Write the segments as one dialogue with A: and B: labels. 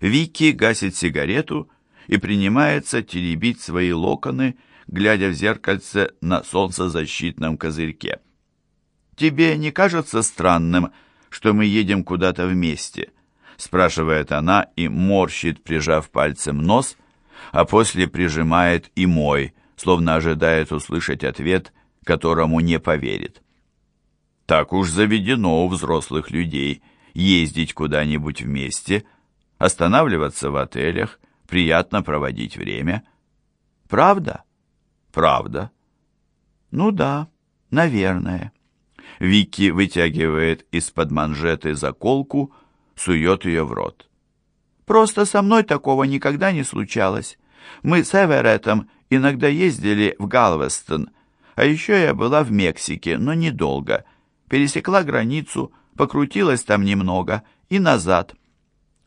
A: Вики гасит сигарету и принимается теребить свои локоны, глядя в зеркальце на солнцезащитном козырьке. «Тебе не кажется странным, что мы едем куда-то вместе?» спрашивает она и морщит, прижав пальцем нос, а после прижимает и мой, словно ожидает услышать ответ, которому не поверит. Так уж заведено у взрослых людей ездить куда-нибудь вместе, останавливаться в отелях, приятно проводить время. Правда? Правда. Ну да, наверное. Вики вытягивает из-под манжеты заколку, сует ее в рот. Просто со мной такого никогда не случалось. Мы с Эвереттом иногда ездили в Галвестон, а еще я была в Мексике, но недолго. Пересекла границу, покрутилась там немного и назад.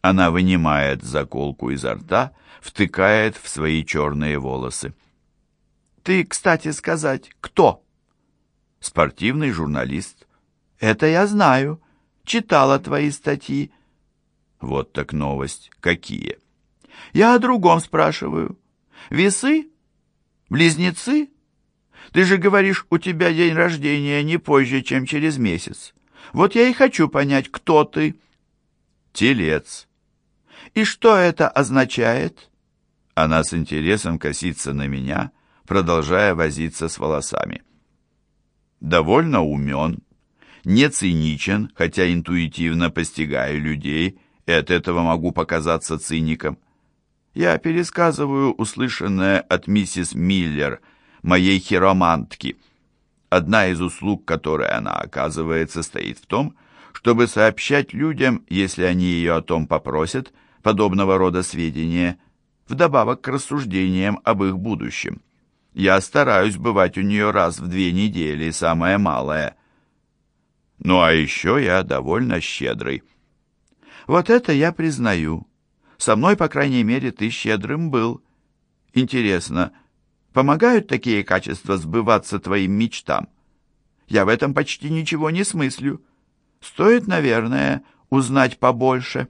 A: Она вынимает заколку изо рта, втыкает в свои черные волосы. «Ты, кстати сказать, кто?» «Спортивный журналист». «Это я знаю. Читала твои статьи». «Вот так новость. Какие?» «Я о другом спрашиваю. Весы? Близнецы? Ты же говоришь, у тебя день рождения не позже, чем через месяц. Вот я и хочу понять, кто ты». «Телец». «И что это означает?» Она с интересом косится на меня, продолжая возиться с волосами. Довольно умен, не циничен, хотя интуитивно постигаю людей, и от этого могу показаться циником. Я пересказываю услышанное от миссис Миллер, моей хиромантки. Одна из услуг, которые она оказывает, состоит в том, чтобы сообщать людям, если они ее о том попросят, подобного рода сведения, вдобавок к рассуждениям об их будущем. Я стараюсь бывать у нее раз в две недели, самое малое. Ну а еще я довольно щедрый. Вот это я признаю. Со мной, по крайней мере, ты щедрым был. Интересно, помогают такие качества сбываться твоим мечтам? Я в этом почти ничего не смыслю. Стоит, наверное, узнать побольше».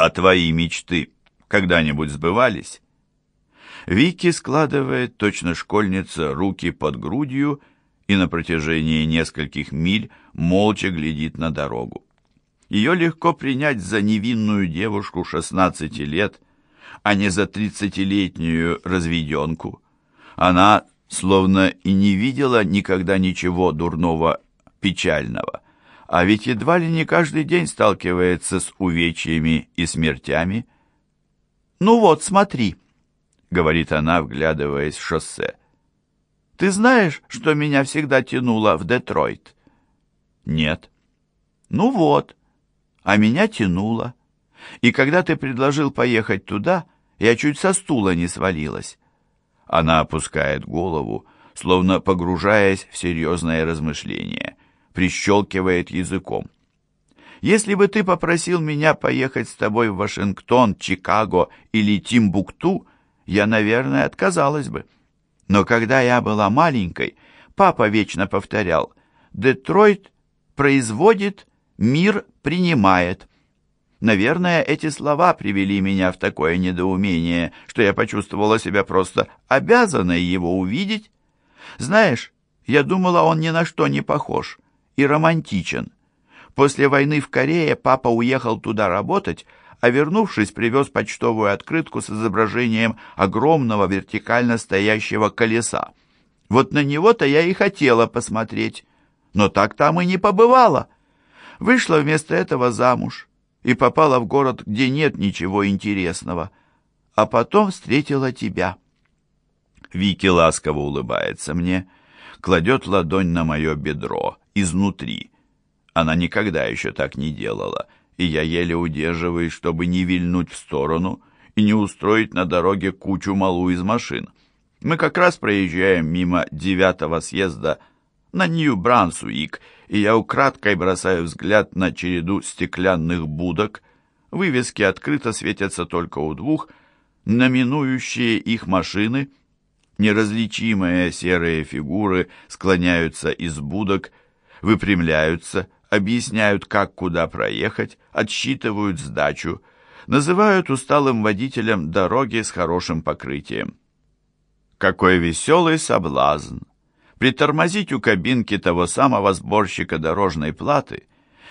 A: А твои мечты когда-нибудь сбывались? Вики складывает, точно школьница, руки под грудью и на протяжении нескольких миль молча глядит на дорогу. Ее легко принять за невинную девушку 16 лет, а не за тридцатилетнюю разведенку. Она словно и не видела никогда ничего дурного, печального а ведь едва ли не каждый день сталкивается с увечьями и смертями. «Ну вот, смотри», — говорит она, вглядываясь в шоссе. «Ты знаешь, что меня всегда тянуло в Детройт?» «Нет». «Ну вот, а меня тянуло. И когда ты предложил поехать туда, я чуть со стула не свалилась». Она опускает голову, словно погружаясь в серьезное размышление прищелкивает языком. Если бы ты попросил меня поехать с тобой в Вашингтон, Чикаго или Тимбукту, я, наверное, отказалась бы. Но когда я была маленькой, папа вечно повторял «Детройт производит, мир принимает». Наверное, эти слова привели меня в такое недоумение, что я почувствовала себя просто обязанной его увидеть. Знаешь, я думала, он ни на что не похож и романтичен. После войны в Корее папа уехал туда работать, а вернувшись, привез почтовую открытку с изображением огромного вертикально стоящего колеса. Вот на него-то я и хотела посмотреть, но так там и не побывала. Вышла вместо этого замуж и попала в город, где нет ничего интересного, а потом встретила тебя. Вики ласково улыбается мне, кладет ладонь на мое бедро изнутри. Она никогда еще так не делала, и я еле удерживаюсь, чтобы не вильнуть в сторону и не устроить на дороге кучу малу из машин. Мы как раз проезжаем мимо девятого съезда на Нью-Брансуик, и я украдкой бросаю взгляд на череду стеклянных будок. Вывески открыто светятся только у двух, номинующие их машины. Неразличимые серые фигуры склоняются из будок, выпрямляются, объясняют, как куда проехать, отсчитывают сдачу. называют усталым водителем дороги с хорошим покрытием. Какой веселый соблазн! Притормозить у кабинки того самого сборщика дорожной платы,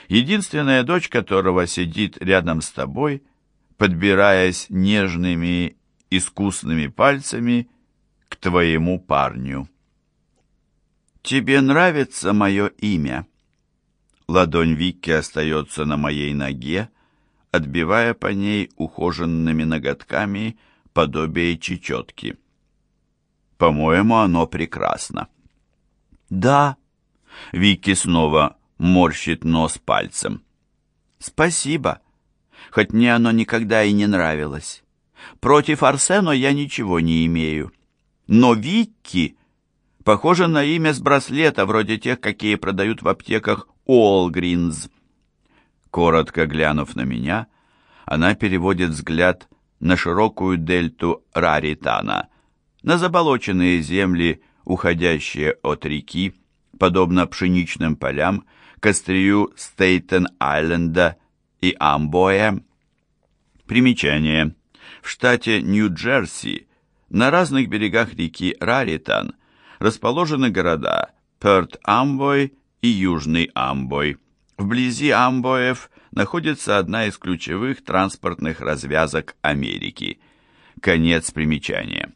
A: единственная дочь которого сидит рядом с тобой, подбираясь нежными, искусными пальцами к твоему парню. «Тебе нравится мое имя?» Ладонь Вики остается на моей ноге, отбивая по ней ухоженными ноготками подобие чечетки. По-моему, оно прекрасно. Да. Вики снова морщит нос пальцем. Спасибо. Хоть мне оно никогда и не нравилось. Против Арсено я ничего не имею. Но Вики похоже на имя с браслета, вроде тех, какие продают в аптеках Уолгринз. Коротко глянув на меня, она переводит взгляд на широкую дельту Раритана, на заболоченные земли, уходящие от реки, подобно пшеничным полям, к острию Стейтен-Айленда и Амбоя. Примечание. В штате Нью-Джерси на разных берегах реки Раритан расположены города Пёрт-Амбой и Южный Амбой. Вблизи Амбоев находится одна из ключевых транспортных развязок Америки. Конец примечания.